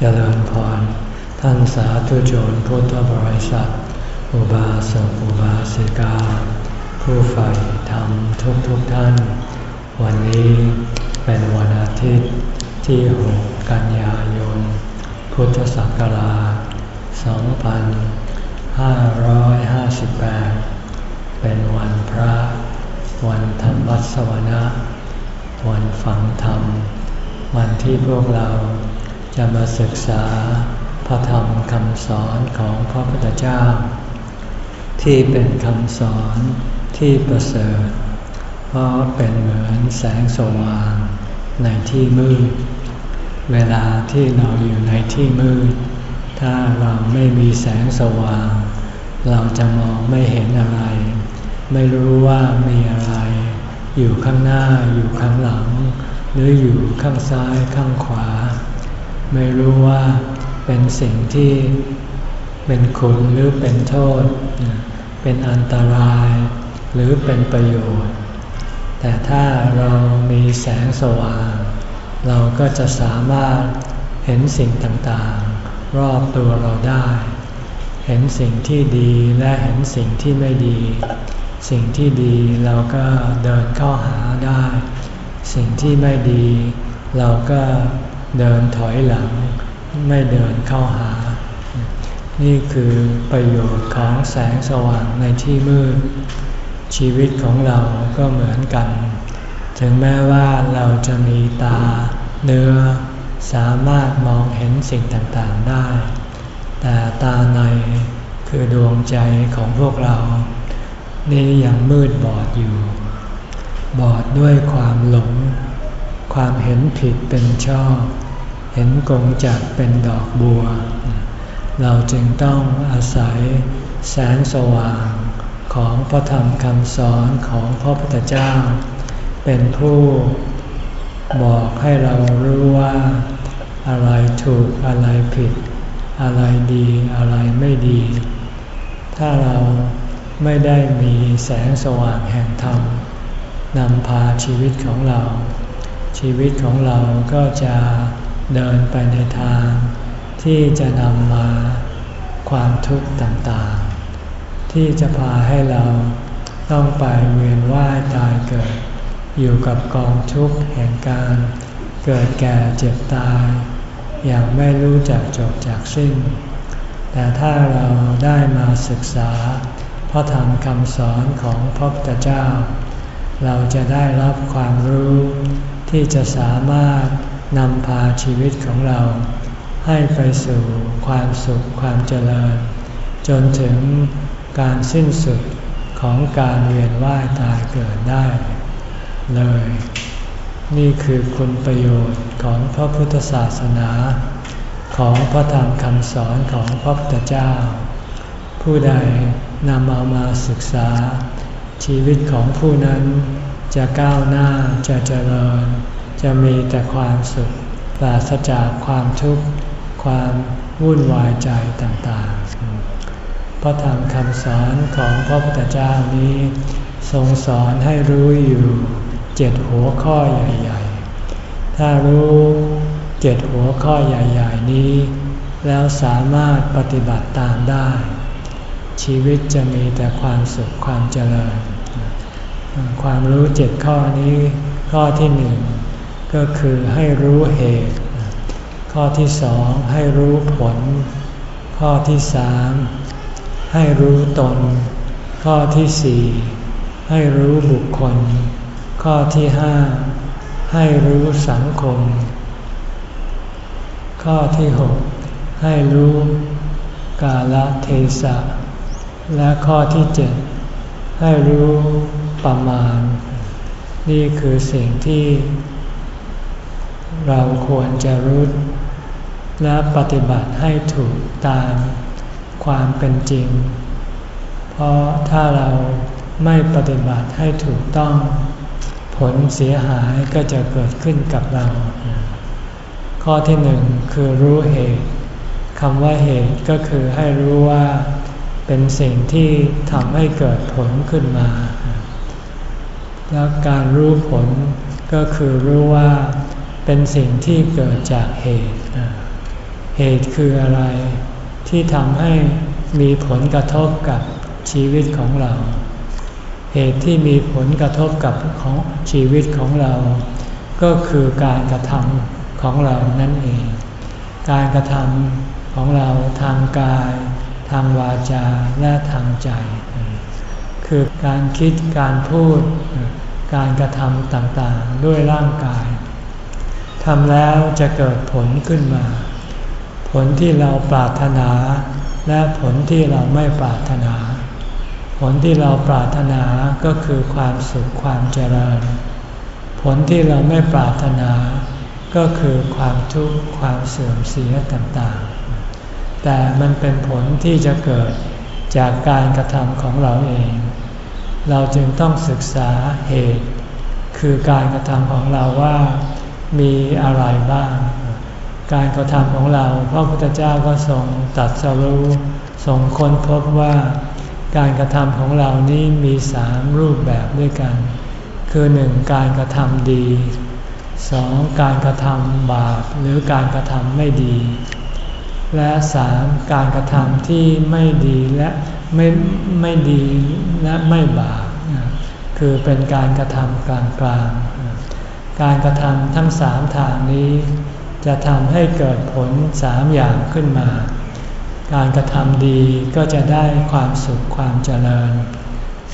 เจริญพร ท่านสาธุชนพุทธบริษัท อุบาสกอุบาสิกา ผู้ใฝ่ธรรมทุกทุกท่าน วันนี้เป็นวันอาทิตย์ที่ 6 กันยายน พุทธศักราช 2558 เป็นวันพระ วันธรรมสวนะ วันฝังธรรม วันที่พวกเรา จะมาศึกษาพระธรรมคำสอนของพระพุทธเจ้า ที่เป็นคำสอนที่ประเสริฐ เพราะเป็นเหมือนแสงสว่างในที่มืด เวลาที่เราอยู่ในที่มืด ถ้าเราไม่มีแสงสว่าง เราจะมองไม่เห็นอะไร ไม่รู้ว่ามีอะไร อยู่ข้างหน้าอยู่ข้างหลัง หรืออยู่ข้างซ้ายข้างขวา ไม่รู้ว่าเป็นสิ่งที่เป็นคุณหรือเป็นโทษ เป็นอันตรายหรือเป็นประโยชน์ แต่ถ้าเรามีแสงสว่าง เราก็จะสามารถเห็นสิ่งต่างๆ รอบตัวเราได้ เห็นสิ่งที่ดีและเห็นสิ่งที่ไม่ดี สิ่งที่ดีเราก็เดินเข้าหาได้ สิ่งที่ไม่ดีเราก็ เดินถอยหลัง ไม่เดินเข้าหา นี่คือประโยชน์ของแสงสว่างในที่มืด ชีวิตของเราก็เหมือนกัน ถึงแม้ว่าเราจะมีตา เนื้อ สามารถมองเห็นสิ่งต่างๆได้ แต่ตาในคือดวงใจของพวกเรา นี่ยังมืดบอดอยู่ บอดด้วยความหลง ความเห็นผิดเป็นชอบ เห็นกงจักเป็นดอกบัว เราจึงต้องอาศัยแสงสว่างของพระธรรมคำสอนของพระพุทธเจ้า เป็นผู้บอกให้เรารู้ว่าอะไรถูกอะไรผิด อะไรดีอะไรไม่ดี ถ้าเราไม่ได้มีแสงสว่างแห่งธรรมนำพาชีวิตของเรา ชีวิตของเราก็จะ เดินไปในทางที่จะนำมาความทุกข์ต่างๆ ที่จะพาให้เราต้องไปเวียนว่ายตายเกิด อยู่กับกองทุกข์แห่งการเกิดแก่เจ็บตาย อย่างไม่รู้จักจบจากสิ้น แต่ถ้าเราได้มาศึกษาพระธรรมคำสอนของพระพุทธเจ้า เราจะได้รับความรู้ที่จะสามารถ นำพาชีวิตของเรา ให้ไปสู่ความสุขความเจริญ จนถึงการสิ้นสุดของการเวียนว่ายตายเกิดได้ เลย นี่คือคุณประโยชน์ของพระพุทธศาสนา ของพระธรรมคำสอนของพระพุทธเจ้า ผู้ใดนำเอามาศึกษา ชีวิตของผู้นั้นจะก้าวหน้าจะเจริญ จะมีแต่ความสุขปราศจากความทุกข์ ความวุ่นวายใจต่างๆ พระธรรมคำสอนของพระพุทธเจ้านี้ทรงสอนให้รู้อยู่เจ็ดหัวข้อใหญ่ๆ ถ้ารู้เจ็ดหัวข้อใหญ่ๆนี้ แล้วสามารถปฏิบัติตามได้ ชีวิตจะมีแต่ความสุขความเจริญ ความรู้เจ็ดข้อนี้ข้อที่หนึ่ง ก็คือให้รู้เหตุ ข้อที่สองให้รู้ผล ข้อที่สามให้รู้ตน ข้อที่สี่ให้รู้บุคคล ข้อที่ห้าให้รู้สังคม ข้อที่หกให้รู้กาลเทศะ และข้อที่เจ็ดให้รู้ประมาณ นี่คือสิ่งที่ เราควรจะรู้และปฏิบัติให้ถูกตามความเป็นจริง เพราะถ้าเราไม่ปฏิบัติให้ถูกต้อง ผลเสียหายก็จะเกิดขึ้นกับเรา ข้อที่หนึ่งคือรู้เหตุคำว่าเหตุก็คือให้รู้ว่าเป็นสิ่งที่ทำให้เกิดผลขึ้นมา แล้วการรู้ผลก็คือรู้ว่า เป็นสิ่งที่เกิดจากเหตุ เหตุคืออะไรที่ทำให้มีผลกระทบกับชีวิตของเรา เหตุที่มีผลกระทบกับของชีวิตของเรา ก็คือการกระทำของเรานั่นเอง การกระทำของเราทางกาย ทางวาจาและทางใจ คือการคิดการพูด การกระทำต่างๆ ด้วยร่างกาย ทำแล้วจะเกิดผลขึ้นมา ผลที่เราปรารถนา และผลที่เราไม่ปรารถนา ผลที่เราปรารถนาก็คือความสุขความเจริญ ผลที่เราไม่ปรารถนา ก็คือความทุกข์ความเสื่อมเสียต่างๆ แต่มันเป็นผลที่จะเกิดจากการกระทำของเราเอง เราจึงต้องศึกษาเหตุ คือการกระทำของเราว่า มีอะไรบ้าง การกระทำของเราพระพุทธเจ้าก็ทรงตัดสรู้ทรงค้นพบว่า การกระทำของเรานี้มีสามรูปแบบด้วยกัน คือหนึ่งการกระทำดีสองการกระทำบาปหรือการกระทำไม่ดี และสามการกระทำที่ไม่ดีและไม่ไม่ดีและไม่บาปคือเป็นการกระทำกลางๆ การกระทำทั้งสามทางนี้ จะทำให้เกิดผลสามอย่างขึ้นมา การกระทำดีก็จะได้ความสุขความเจริญ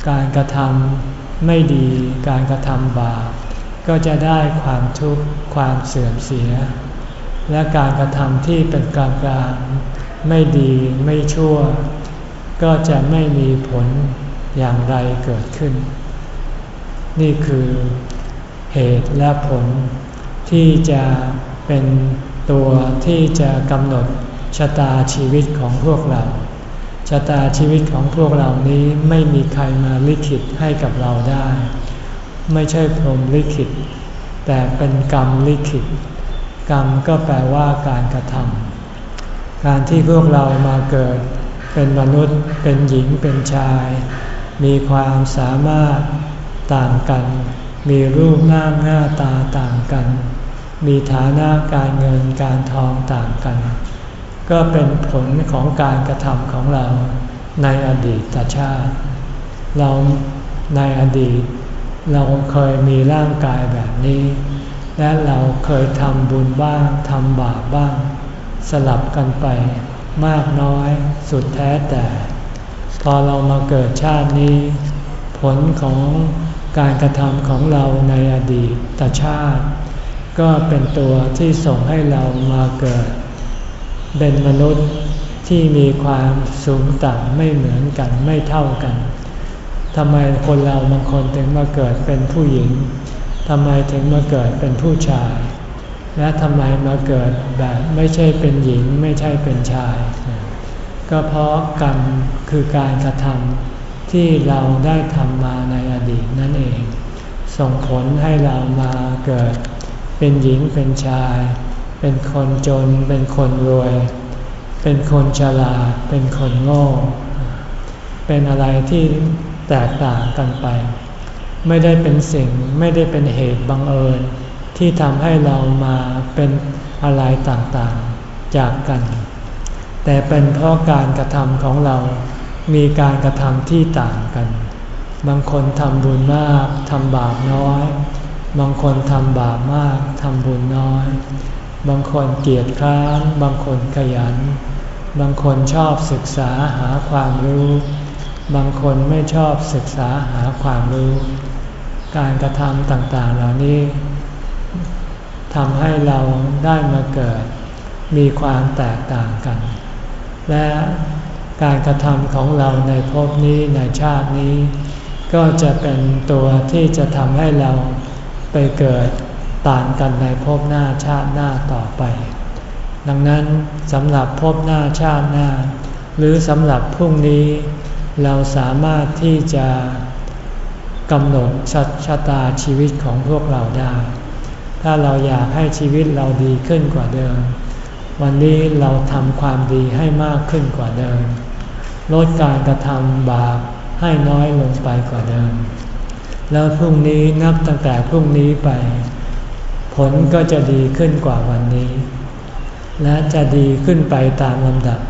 การกระทำไม่ดี การกระทำบาปก็จะได้ความทุกข์ความเสื่อมเสีย และการกระทำที่เป็นกลางกลางไม่ดีไม่ชั่ว ก็จะไม่มีผลอย่างไรเกิดขึ้น นี่คือ เหตุและผล ที่จะเป็นตัวที่จะกำหนดชะตาชีวิตของพวกเราชะตาชีวิตของพวกเรานี้ไม่มีใครมาลิขิตให้กับเราได้ ไม่ใช่พรหมลิขิต แต่เป็นกรรมลิขิต กรรมก็แปลว่าการกระทำการที่พวกเรามาเกิด เป็นมนุษย์ เป็นหญิงเป็นชาย มีความสามารถต่างกัน มีรูปร่างหน้าตาต่างกัน มีฐานะการเงินการทองต่างกัน ก็เป็นผลของการกระทำของเราในอดีตชาติ เราในอดีต เราเคยมีร่างกายแบบนี้ และเราเคยทำบุญบ้างทำบาปบ้าง สลับกันไปมากน้อยสุดแท้แต่ พอเรามาเกิดชาตินี้ ผลของ การกระทำของเราในอดีตชาติ ก็เป็นตัวที่ส่งให้เรามาเกิด เป็นมนุษย์ที่มีความสูงต่ำไม่เหมือนกันไม่เท่ากันทำไมคนเราบางคนถึงมาเกิดเป็นผู้หญิงทำไมถึงมาเกิดเป็นผู้ชาย และทำไมมาเกิดแบบไม่ใช่เป็นหญิงไม่ใช่เป็นชาย ก็เพราะกรรมคือการกระทำ ที่เราได้ทำมาในอดีตนั่นเอง ส่งผลให้เรามาเกิด เป็นหญิงเป็นชาย เป็นคนจน เป็นคนรวย เป็นคนฉลาด เป็นคนโง่ เป็นอะไรที่แตกต่างกันไป ไม่ได้เป็นสิ่งไม่ได้เป็นเหตุบังเอิญ ที่ทำให้เรามาเป็นอะไรต่างๆจากกัน แต่เป็นเพราะการกระทำของเรา มีการกระทำที่ต่างกัน บางคนทำบุญมากทำบาปน้อย บางคนทำบาปมากทำบุญน้อย บางคนเกียจคร้านบางคนขยัน บางคนชอบศึกษาหาความรู้ บางคนไม่ชอบศึกษาหาความรู้ การกระทำต่างๆเหล่านี้ทำให้เราได้มาเกิด มีความแตกต่างกัน และ การกระทำของเราในภพนี้ในชาตินี้ ก็จะเป็นตัวที่จะทำให้เราไปเกิดต่างกันในภพหน้าชาติหน้าต่อไป ดังนั้นสำหรับภพหน้าชาติหน้า หรือสำหรับพรุ่งนี้ เราสามารถที่จะกำหนดชชะตาชีวิตของพวกเราได้ ถ้าเราอยากให้ชีวิตเราดีขึ้นกว่าเดิม วันนี้เราทำความดีให้มากขึ้นกว่าเดิม ลดการกระทำบาปให้น้อยลงไปกว่าเดิม แล้วพรุ่งนี้นับตั้งแต่พรุ่งนี้ไป ผลก็จะดีขึ้นกว่าวันนี้ และจะดีขึ้นไปตามลำดับ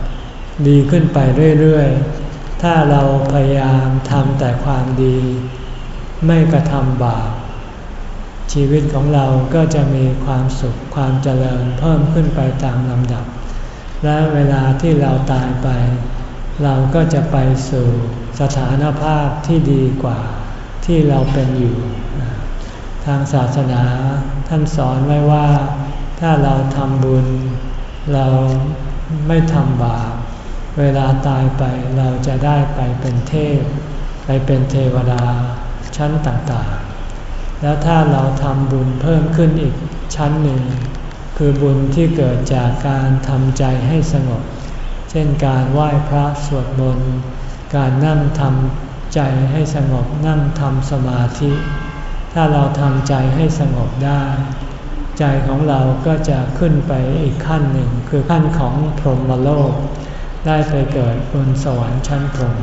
ดีขึ้นไปเรื่อยๆ ถ้าเราพยายามทำแต่ความดี ไม่กระทำบาป ชีวิตของเราก็จะมีความสุขความเจริญเพิ่มขึ้นไปตามลำดับ และเวลาที่เราตายไป เราก็จะไปสู่สถานภาพที่ดีกว่าที่เราเป็นอยู่ ทางศาสนาท่านสอนไว้ว่า ถ้าเราทำบุญ เราไม่ทำบาปเวลาตายไปเราจะได้ไปเป็นเทพ ไปเป็นเทวดาชั้นต่างๆ แล้วถ้าเราทำบุญเพิ่มขึ้นอีกชั้นหนึ่ง คือบุญที่เกิดจากการทำใจให้สงบ เช่นการไหว้พระสวดมนต์การนั่งทำใจให้สงบนั่งทำสมาธิ ถ้าเราทำใจให้สงบได้ ใจของเราก็จะขึ้นไปอีกขั้นหนึ่ง คือขั้นของพรหมโลก ได้ไปเกิดบนสวรรค์ชั้นพรหม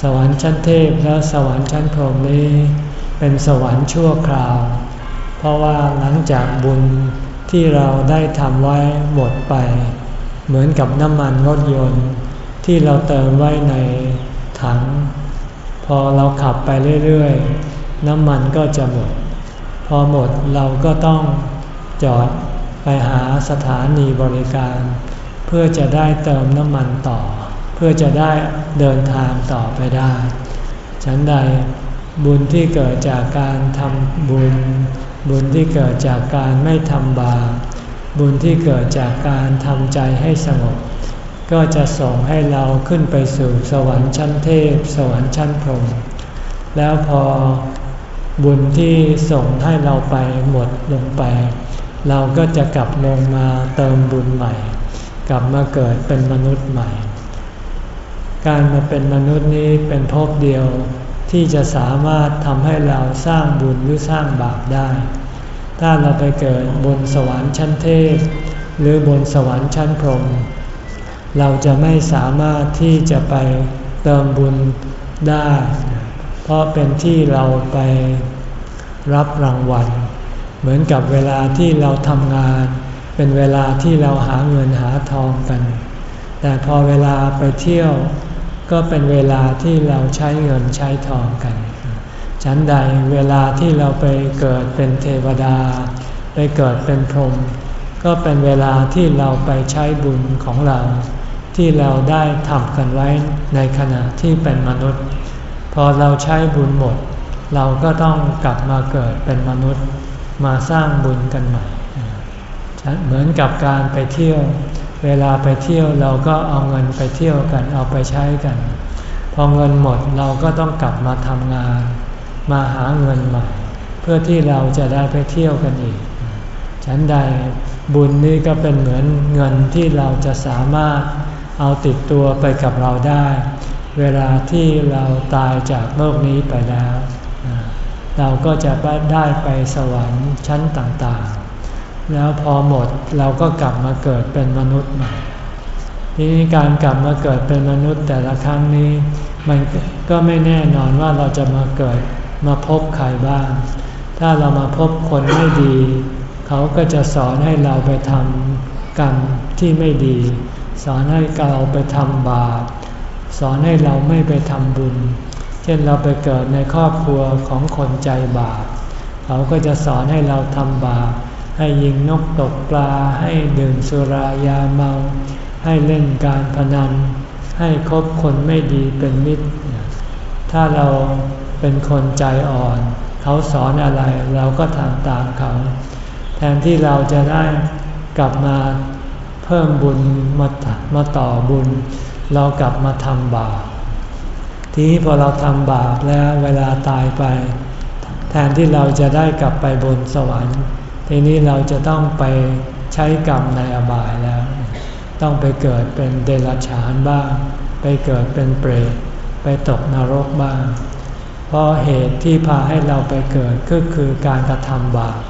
สวรรค์ชั้นเทพและสวรรค์ชั้นพรหมนี้ เป็นสวรรค์ชั่วคราว เพราะว่าหลังจากบุญที่เราได้ทำไว้หมดไป เหมือนกับน้ำมันรถยนต์ ที่เราเติมไว้ในถัง พอเราขับไปเรื่อยๆ น้ำมันก็จะหมด พอหมดเราก็ต้องจอดไปหาสถานีบริการ เพื่อจะได้เติมน้ำมันต่อ เพื่อจะได้เดินทางต่อไปได้ ฉันใด บุญที่เกิดจากการทำบุญ บุญที่เกิดจากการไม่ทำบาปบุญที่เกิดจากการทำใจให้สงบ ก็จะส่งให้เราขึ้นไปสู่สวรรค์ชั้นเทพ สวรรค์ชั้นพรหมแล้วพอบุญที่ส่งให้เราไปหมดลงไป เราก็จะกลับลงมาเติมบุญใหม่ กลับมาเกิดเป็นมนุษย์ใหม่ การมาเป็นมนุษย์นี้เป็นภพเดียว ที่จะสามารถทำให้เราสร้างบุญหรือสร้างบาปได้ ถ้าเราไปเกิดบนสวรรค์ชั้นเทพหรือบนสวรรค์ชั้นพรหมเราจะไม่สามารถที่จะไปเติมบุญได้ เพราะเป็นที่เราไปรับรางวัล เหมือนกับเวลาที่เราทำงาน เป็นเวลาที่เราหาเงินหาทองกัน แต่พอเวลาไปเที่ยว ก็เป็นเวลาที่เราใช้เงินใช้ทองกัน ฉันใดเวลาที่เราไปเกิดเป็นเทวดา ไปเกิดเป็นพรหมก็เป็นเวลาที่เราไปใช้บุญของเรา ที่เราได้ทำกันไว้ในขณะที่เป็นมนุษย์ พอเราใช้บุญหมด เราก็ต้องกลับมาเกิดเป็นมนุษย์มาสร้างบุญกันใหม่ เหมือนกับการไปเที่ยว เวลาไปเที่ยวเราก็เอาเงินไปเที่ยวกันเอาไปใช้กัน พอเงินหมดเราก็ต้องกลับมาทำงาน มาหาเงินใหม่ เพื่อที่เราจะได้ไปเที่ยวกันอีก ฉันใดบุญนี้ก็เป็นเหมือนเงินที่เราจะสามารถเอาติดตัวไปกับเราได้ เวลาที่เราตายจากโลกนี้ไปแล้ว เราก็จะได้ไปสวรรค์ชั้นต่าง แล้วพอหมดเราก็กลับมาเกิดเป็นมนุษย์ใหม่ทีนี้การกลับมาเกิดเป็นมนุษย์แต่ละครั้งนี้ มันก็ไม่แน่นอนว่าเราจะมาเกิดมาพบใครบ้าง ถ้าเรามาพบคนไม่ดี เขาก็จะสอนให้เราไปทำกรรมที่ไม่ดี สอนให้เราไปทำบาปสอนให้เราไม่ไปทำบุญ เช่นเราไปเกิดในครอบครัวของคนใจบาปเขาก็จะสอนให้เราทำบาป ให้ยิงนกตกปลา ให้ดื่มสุรายาเมา ให้เล่นการพนัน ให้คบคนไม่ดีเป็นมิตร ถ้าเราเป็นคนใจอ่อน เขาสอนอะไรเราก็ทำตามเขา แทนที่เราจะได้กลับมาเพิ่มบุญมามาต่อบุญ เรากลับมาทำบาปทีนี้พอเราทำบาปแล้วเวลาตายไป แทนที่เราจะได้กลับไปบนสวรรค์ ทีนี้เราจะต้องไปใช้กรรมในอบายแล้ว ต้องไปเกิดเป็นเดรัจฉานบ้าง ไปเกิดเป็นเปรต ไปตกนรกบ้าง เพราะเหตุที่พาให้เราไปเกิดก็คือการกระทำบาป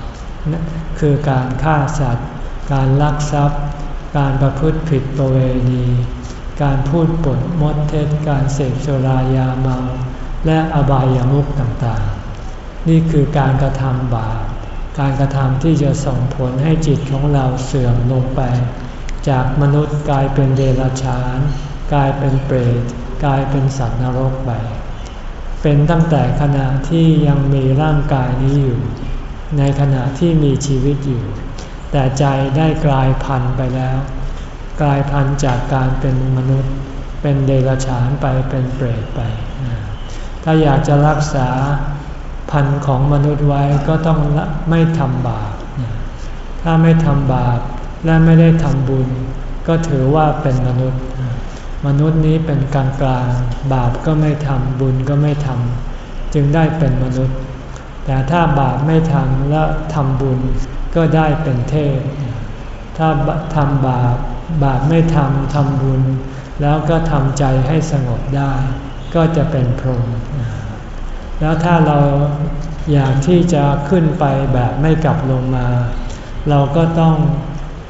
คือการฆ่าสัตว์ การลักทรัพย์ การประพฤติผิดประเวณี การพูดปดมดเท็จ การเสพสุรายาเมา และอบายามุขต่างๆ นี่คือการกระทำบาป การกระทำที่จะส่งผลให้จิตของเราเสื่อมลงไป จากมนุษย์กลายเป็นเดรัจฉาน กลายเป็นเปรตกลายเป็นสัตว์นรกไป เป็นตั้งแต่ขณะที่ยังมีร่างกายนี้อยู่ ในขณะที่มีชีวิตอยู่ แต่ใจได้กลายพันธุ์ไปแล้ว กลายพันธุ์จากการเป็นมนุษย์ เป็นเดรัจฉานไปเป็นเปรตไป ถ้าอยากจะรักษา พันของมนุษย์ไว้ก็ต้องไม่ทำบาป ถ้าไม่ทำบาปและไม่ได้ทำบุญ ก็ถือว่าเป็นมนุษย์ มนุษย์นี้เป็นกลางกลางบาปก็ไม่ทำบุญก็ไม่ทำจึงได้เป็นมนุษย์ แต่ถ้าบาปไม่ทำและทำบุญก็ได้เป็นเทพ ถ้าทำบาปบาปไม่ทำทำบุญ แล้วก็ทำใจให้สงบได้ ก็จะเป็นพรหม แล้วถ้าเราอยากที่จะขึ้นไปแบบไม่กลับลงมา เราก็ต้อง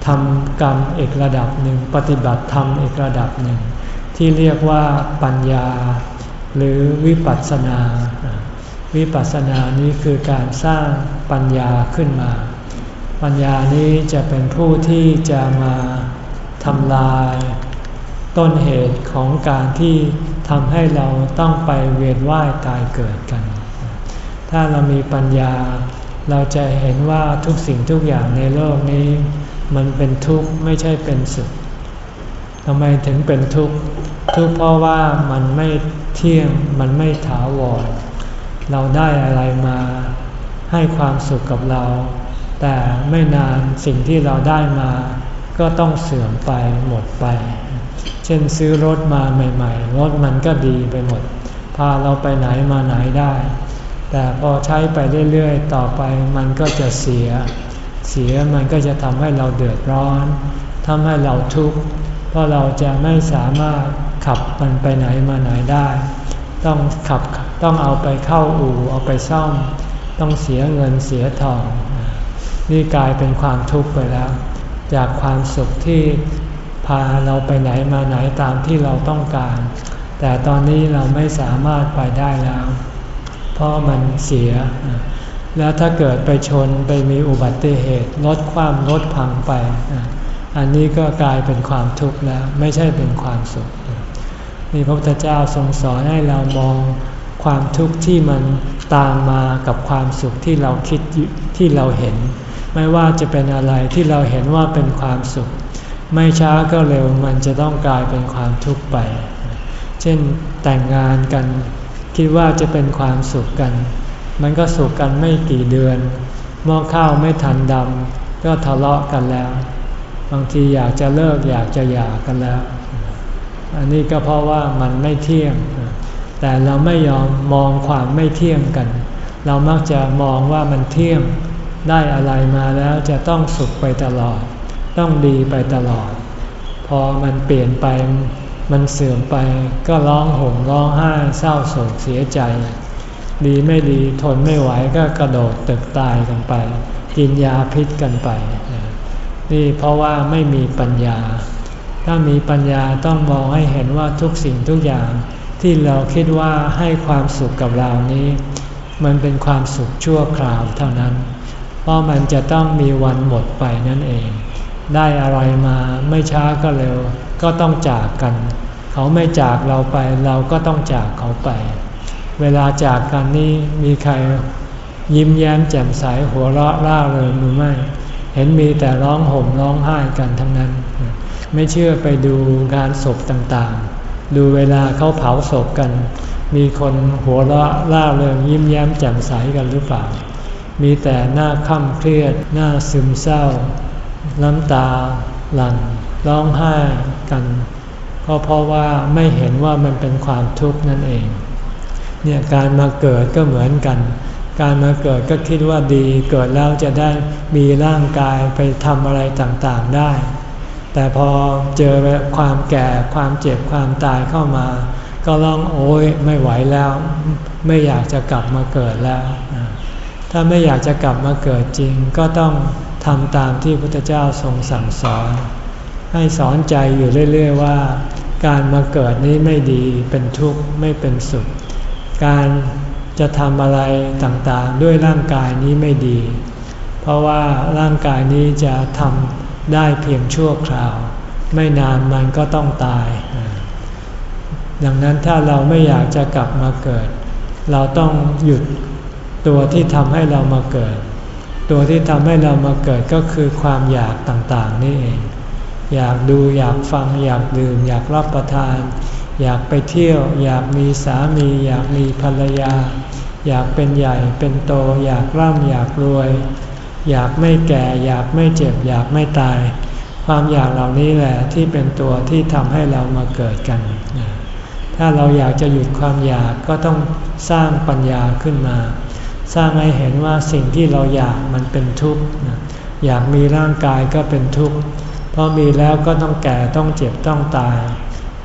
ทำกรรมอีกระดับหนึ่ง ปฏิบัติธรรมอีกระดับหนึ่ง ที่เรียกว่าปัญญา หรือวิปัสสนา วิปัสสนานี้คือการสร้างปัญญาขึ้นมา ปัญญานี้จะเป็นผู้ที่จะมาทำลาย ต้นเหตุของการที่ทำให้เราต้องไปเวียนว่ายตายเกิดกัน ถ้าเรามีปัญญา เราจะเห็นว่าทุกสิ่งทุกอย่างในโลกนี้ มันเป็นทุกข์ไม่ใช่เป็นสุขทำไมถึงเป็นทุกข์ทุกข์เพราะว่ามันไม่เที่ยงมันไม่ถาวร เราได้อะไรมาให้ความสุขกับเรา แต่ไม่นานสิ่งที่เราได้มา ก็ต้องเสื่อมไปหมดไป เช่นซื้อรถมาใหม่ ๆ รถมันก็ดีไปหมด พาเราไปไหนมาไหนได้ แต่พอใช้ไปเรื่อยๆ ต่อไปมันก็จะเสีย เสียมันก็จะทำให้เราเดือดร้อนทำให้เราทุกข์ เพราะเราจะไม่สามารถขับมันไปไหนมาไหนได้ ต้องขับต้องเอาไปเข้าอู่เอาไปซ่อม ต้องเสียเงินเสียทอง นี่กลายเป็นความทุกข์ไปแล้ว จากความสุขที่ พาเราไปไหนมาไหนตามที่เราต้องการ แต่ตอนนี้เราไม่สามารถไปได้แล้ว เพราะมันเสีย แล้วถ้าเกิดไปชนไปมีอุบัติเหตุรถความรถพังไป อันนี้ก็กลายเป็นความทุกข์แล้วไม่ใช่เป็นความสุขนี่พระพุทธเจ้าทรงสอนให้เรามองความทุกข์ที่มันตามมากับความสุขที่เราคิดที่เราเห็น ไม่ว่าจะเป็นอะไรที่เราเห็นว่าเป็นความสุข ไม่ช้าก็เร็วมันจะต้องกลายเป็นความทุกข์ไป เช่นแต่งงานกัน คิดว่าจะเป็นความสุขกัน มันก็สุขกันไม่กี่เดือนหม้อข้าวไม่ทันดำก็ทะเลาะกันแล้ว บางทีอยากจะเลิกอยากจะหย่ากันแล้ว อันนี้ก็เพราะว่ามันไม่เที่ยง แต่เราไม่ยอมมองความไม่เที่ยงกัน เรามักจะมองว่ามันเที่ยงได้อะไรมาแล้วจะต้องสุขไปตลอด ต้องดีไปตลอด พอมันเปลี่ยนไปมันเสื่อมไปก็ร้องห่มร้องไห้เศร้าโศกเสียใจ ดีไม่ดีทนไม่ไหวก็กระโดดตึกตายกันไป กินยาพิษกันไป นี่เพราะว่าไม่มีปัญญา ถ้ามีปัญญาต้องมองให้เห็นว่าทุกสิ่งทุกอย่าง ที่เราคิดว่าให้ความสุขกับเรานี้ มันเป็นความสุขชั่วคราวเท่านั้น เพราะมันจะต้องมีวันหมดไปนั่นเอง ได้อะไรมาไม่ช้าก็เร็ว ก็ต้องจากกัน เขาไม่จากเราไปเราก็ต้องจากเขาไป เวลาจากกันนี้มีใครยิ้มแย้มแจ่มใสหัวเราะร่าเริงหรือไม่ เห็นมีแต่ร้องห่มร้องไห้กันทั้งนั้น ไม่เชื่อไปดูงานศพต่างๆ ดูเวลาเขาเผาศพกัน มีคนหัวเราะร่าเริงยิ้มแย้มแจ่มใสกันหรือเปล่า มีแต่หน้าค่ำเครียดหน้าซึมเศร้า น้ำตาหลั่งร้องไห้กัน ก็เพราะว่าไม่เห็นว่ามันเป็นความทุกข์นั่นเอง เนี่ยการมาเกิดก็เหมือนกัน การมาเกิดก็คิดว่าดีเกิดแล้วจะได้มีร่างกายไปทำอะไรต่างๆได้ แต่พอเจอความแก่ความเจ็บความตายเข้ามา ก็ร้องโอ้ยไม่ไหวแล้ว ไม่อยากจะกลับมาเกิดแล้ว ถ้าไม่อยากจะกลับมาเกิดจริงก็ต้อง ทำตามที่พระพุทธเจ้าทรงสั่งสอน ให้สอนใจอยู่เรื่อยๆว่า การมาเกิดนี้ไม่ดีเป็นทุกข์ไม่เป็นสุข การจะทำอะไรต่างๆ ด้วยร่างกายนี้ไม่ดี เพราะว่าร่างกายนี้จะทำได้เพียงชั่วคราว ไม่นานมันก็ต้องตาย ดังนั้นถ้าเราไม่อยากจะกลับมาเกิด เราต้องหยุดตัวที่ทำให้เรามาเกิด ตัวที่ทำให้เรามาเกิดก็คือความอยากต่างๆนี่เอง อยากดูอยากฟังอยากดื่ม อยากรับประทาน อยากไปเที่ยว อยากมีสามี อยากมีภรรยา อยากเป็นใหญ่เป็นโต อยากร่ำอยากรวย อยากไม่แก่ อยากไม่เจ็บ อยากไม่ตาย ความอยากเหล่านี้แหละที่เป็นตัวที่ทำให้เรามาเกิดกัน ถ้าเราอยากจะหยุดความอยากก็ต้องสร้างปัญญาขึ้นมา สร้างให้เห็นว่าสิ่งที่เราอยากมันเป็นทุกข์อยากมีร่างกายก็เป็นทุกข์เพราะมีแล้วก็ต้องแก่ต้องเจ็บต้องตาย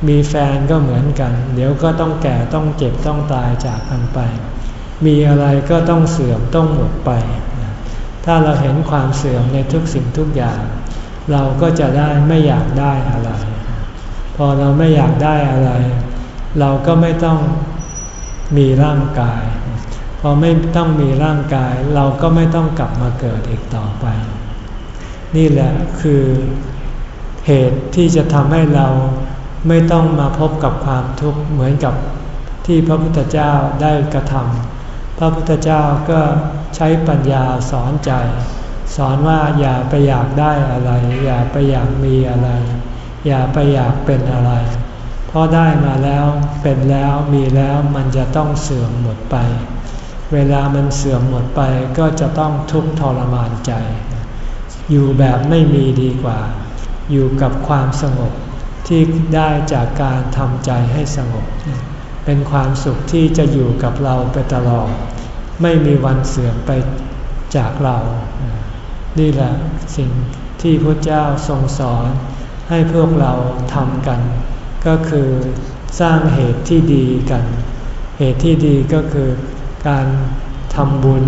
มีแฟนก็เหมือนกัน เดี๋ยวก็ต้องแก่ต้องเจ็บต้องตายจากกันไป มีอะไรก็ต้องเสื่อมต้องหมดไป ถ้าเราเห็นความเสื่อมในทุกสิ่งทุกอย่าง เราก็จะได้ไม่อยากได้อะไร พอเราไม่อยากได้อะไร เราก็ไม่ต้องมีร่างกาย พอไม่ต้องมีร่างกายเราก็ไม่ต้องกลับมาเกิดอีกต่อไป นี่แหละคือเหตุที่จะทำให้เราไม่ต้องมาพบกับความทุกข์เหมือนกับที่พระพุทธเจ้าได้กระทำพระพุทธเจ้าก็ใช้ปัญญาสอนใจ สอนว่าอย่าไปอยากได้อะไร อย่าไปอยากมีอะไร อย่าไปอยากเป็นอะไร เพราะได้มาแล้วเป็นแล้วมีแล้วมันจะต้องเสื่อมหมดไป เวลามันเสื่อมหมดไปก็จะต้องทุกข์ทรมานใจ อยู่แบบไม่มีดีกว่า อยู่กับความสงบที่ได้จากการทำใจให้สงบ เป็นความสุขที่จะอยู่กับเราไปตลอด ไม่มีวันเสื่อมไปจากเรา นี่แหละสิ่งที่พระเจ้าทรงสอนให้พวกเราทำกัน ก็คือสร้างเหตุที่ดีกัน เหตุที่ดีก็คือ การทำบุญ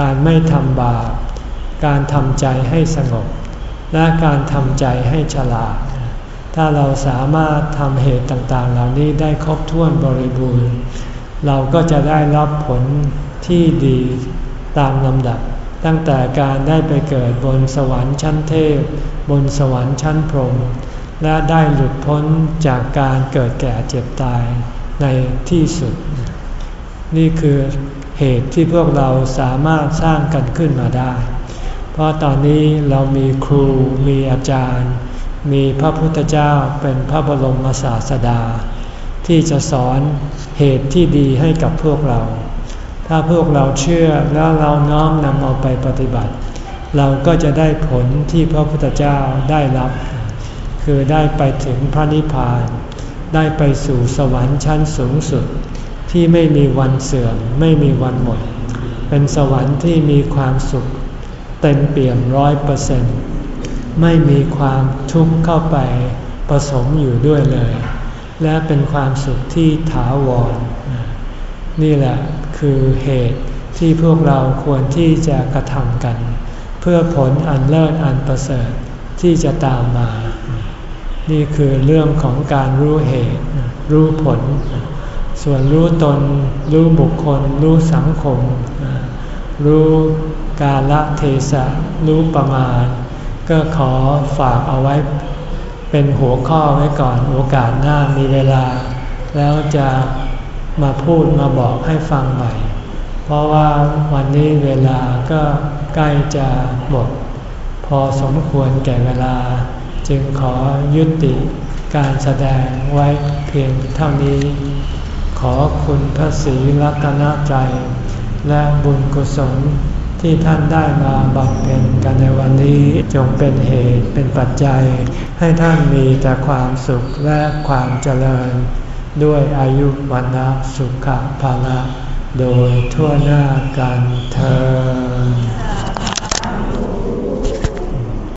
การไม่ทำบาป การทำใจให้สงบ และการทำใจให้ฉลาด ถ้าเราสามารถทำเหตุต่างๆ เหล่านี้ได้ครบถ้วนบริบูรณ์ เราก็จะได้รับผลที่ดีตามลำดับ ตั้งแต่การได้ไปเกิดบนสวรรค์ชั้นเทพ บนสวรรค์ชั้นพรหมและได้หลุดพ้นจากการเกิดแก่เจ็บตายในที่สุด นี่คือเหตุที่พวกเราสามารถสร้างกันขึ้นมาได้ เพราะตอนนี้เรามีครูมีอาจารย์ มีพระพุทธเจ้าเป็นพระบรมศาสดา ที่จะสอนเหตุที่ดีให้กับพวกเรา ถ้าพวกเราเชื่อแล้วเราน้อมนำเอาไปปฏิบัติ เราก็จะได้ผลที่พระพุทธเจ้าได้รับ คือได้ไปถึงพระนิพพาน ได้ไปสู่สวรรค์ชั้นสูงสุด ที่ไม่มีวันเสื่อมไม่มีวันหมด เป็นสวรรค์ที่มีความสุข เต็มเปี่ยมร้อยเปอร์เซ็นต์ไม่มีความทุกข์เข้าไปผสมอยู่ด้วยเลย และเป็นความสุขที่ถาวร นี่แหละคือเหตุที่พวกเราควรที่จะกระทำกัน เพื่อผลอันเลิศอันประเสริฐที่จะตามมา นี่คือเรื่องของการรู้เหตุ รู้ผล ส่วนรู้ตน รู้บุคคล รู้สังคม รู้กาลเทศะรู้ประมาณ ก็ขอฝากเอาไว้ เป็นหัวข้อไว้ก่อนโอกาสหน้ามีเวลา แล้วจะมาพูดมาบอกให้ฟังใหม่ เพราะว่าวันนี้เวลาก็ใกล้จะหมด พอสมควรแก่เวลา จึงขอยุติการแสดงไว้เพียงเท่านี้ ขอคุณพระศรีรัตนใจ และบุญกุศลที่ท่านได้มาบำเพ็ญกันในวันนี้จงเป็นเหตุเป็นปัจจัย ให้ท่านมีแต่ความสุขและความเจริญ ด้วยอายุวันนะสุขภาละโดยทั่วหน้ากันเธอ